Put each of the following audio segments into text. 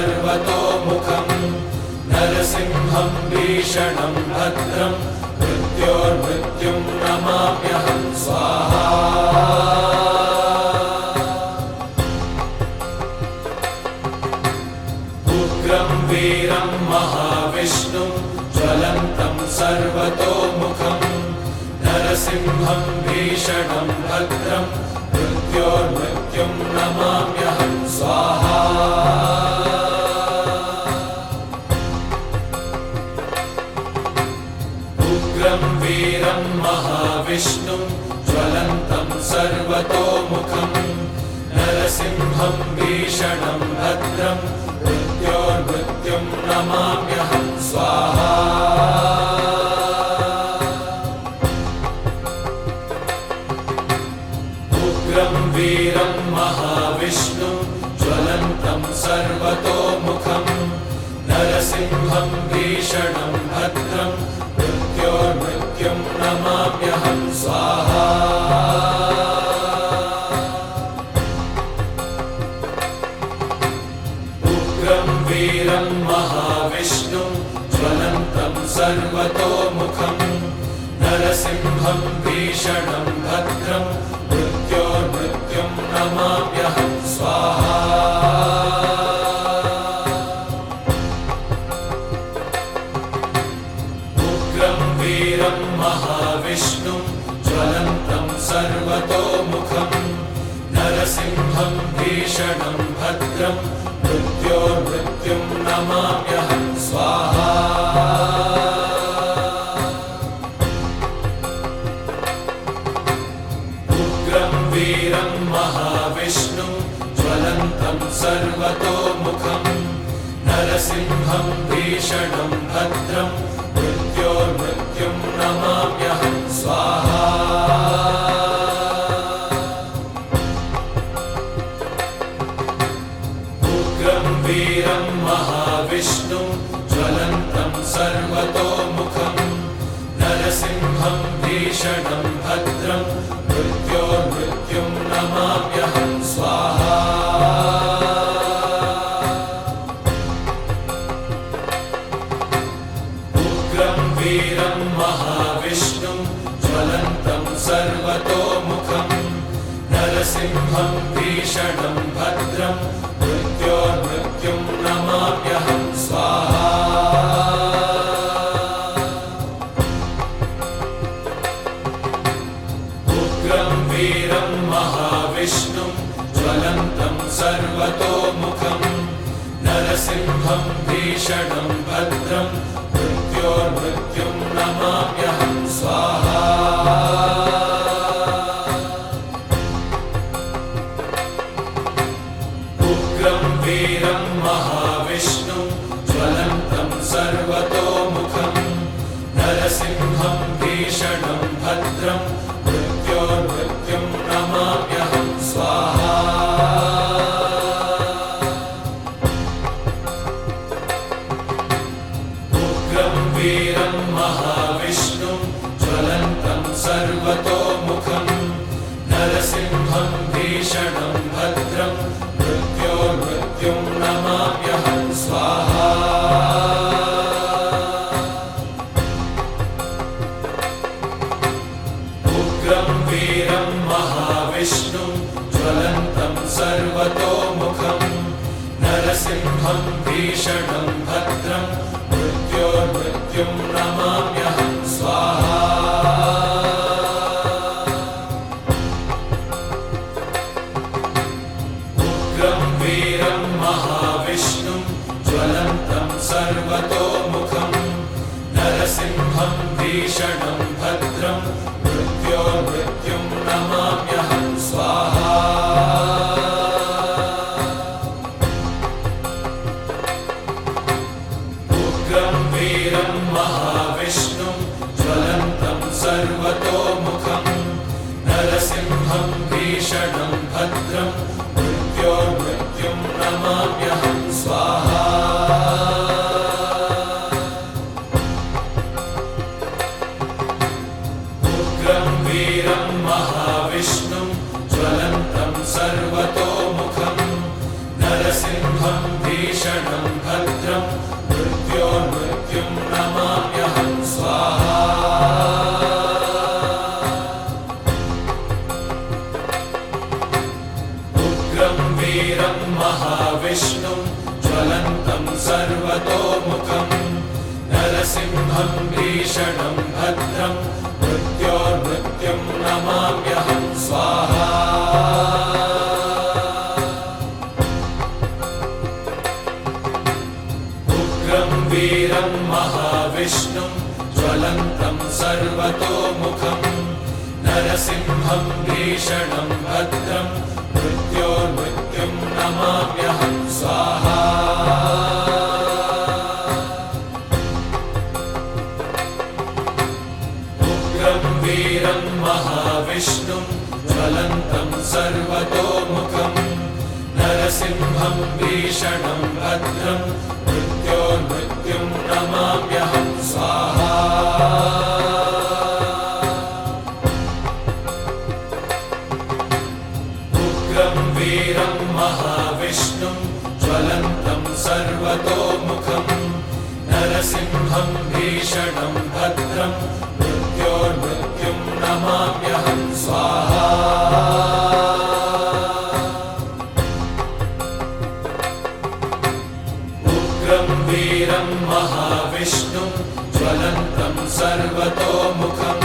सर्वतोमुखम् नरसिंहम् भद्रम् मृत्योर्मृत्युम् नमाम्यहम् स्वाहा। उग्रम् वीरम् महाविष्णुम् ज्वलन्तम् सर्वतोमुखम् नरसिंहम् भीषणम् भद्रम् मृत्योर्मृत्युम् नमाम्यहम् स्वाहा उग्रम् वीरम् महाविष्णुम् ज्वलन्तम् सर्वतोमुखम् नरसिंहम् भीषणम् भद्रम् मृत्योर्मृत्युम् नमाम्यहम् स्वाहा। उग्रम् वीरम् महाविष्णुम् ज्वलन्तम् सर्वतोमुखम् नरसिंहम् भीषणम् भद्रम् मृत्योर्मृत्युम् नमाम्यहम् स्वाहा। उग्रम् वीरम् महाविष्णुम् ज्वलन्तम् सर्वतोमुखम् नरसिंहम् भीषणम् उग्रम् वीरम् महाविष्णुम् ज्वलन्तम् सर्वतोमुखम् नरसिंहम् भीषणम् भद्रम् भीषणम् भद्रम् मृत्योर्मृत्युम् नमाम्यहम् स्वाहा। उग्रम् वीरम् महाविष्णुम् ज्वलन्तम् सर्वतोमुखम् नरसिंहम् भद्रम् नमाम्यहम् स्वाहा। उग्रम् वीरम् महाविष्णुम् ज्वलन्तम् सर्वतोमुखम् नरसिंहम् उग्रम् वीरम् महाविष्णुम् ज्वलन्तम् सर्वतोमुखम् नरसिंहम् भीषणम् नरसिंहम् भीषणम् भद्रम् मृत्योर्मृत्युम् नमाम्यहम् स्वाहा। उग्रम् वीरम् महाविष्णुम् ज्वलन्तम् सर्वतोमुखम् नरसिंहम् भीषणम् भद्रम् ज्वलन्तम् सर्वतोमुखम् नरसिंहम् भीषणम् भद्रम् मृत्योर्मृत्युम् नमाम्यहम् स्वाहा। उग्रम् वीरम् महाविष्णुम् ज्वलन्तम् सर्वतोमुखम् नरसिंहम् भीषणम् भद्रम् मृत्योर्मृत्युम् नमाम्यहम् स्वाहा वीरम् महाविष्णुम् ज्वलन्तम् सर्वतोमुखम् नरसिंहम् भद्रम् नमाम्यहम् स्वाहा। उग्रम् वीरम् महाविष्णुम् ज्वलन्तम् सर्वतोमुखम् नरसिंहम् भीषणम् भद्रम् नमाम्यहम् स्वाहा उग्रम् वीरम् महाविष्णुम् ज्वलन्तम् सर्वतोमुखम्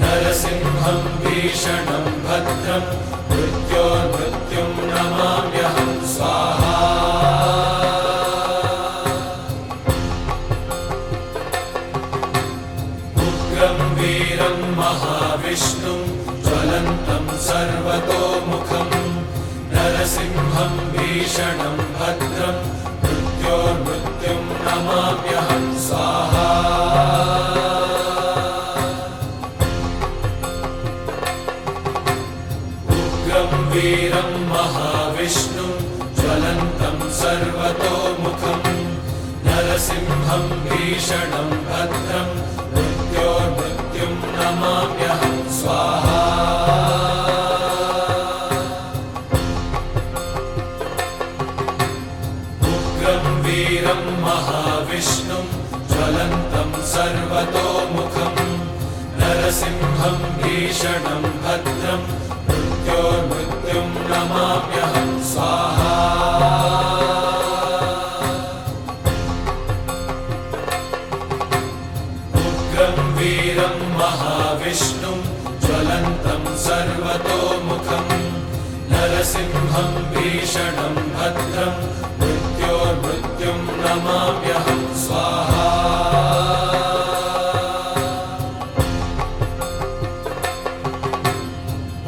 नरसिंहम् भीषणम् भद्रम् नरसिंहम् भीषणम् भद्रम् मृत्योर्मृत्युम् नमाम्यहम् स्वाहा। उग्रम् वीरम् महाविष्णुम् ज्वलन्तम् सर्वतोमुखम् नरसिंहम् भीषणम् भद्रम् मृत्योर्मृत्युम् नमाम्यहम् स्वाहा महाविष्णुम् ज्वलन्तम् सर्वतोमुखम् नरसिंहम् भीषणम् भद्रम् मृत्योर्मृत्युम् नमाम्यहम् स्वाहा।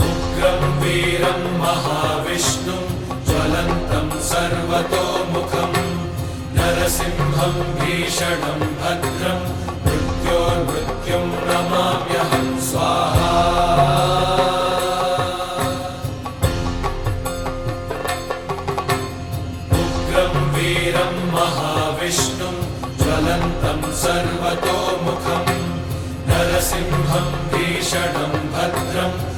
उग्रम् वीरम् महाविष्णुम् ज्वलन्तम् सर्वतोमुखम् नरसिंहम् भीषणम् भद्रम् उग्रम् वीरम् महाविष्णुम् ज्वलन्तम् सर्वतोमुखम् नरसिंहम् भीषणम् भद्रम्